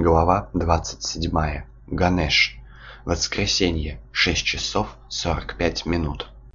Глава двадцать седьмая. Ганеш. Воскресенье. Шесть часов сорок пять минут.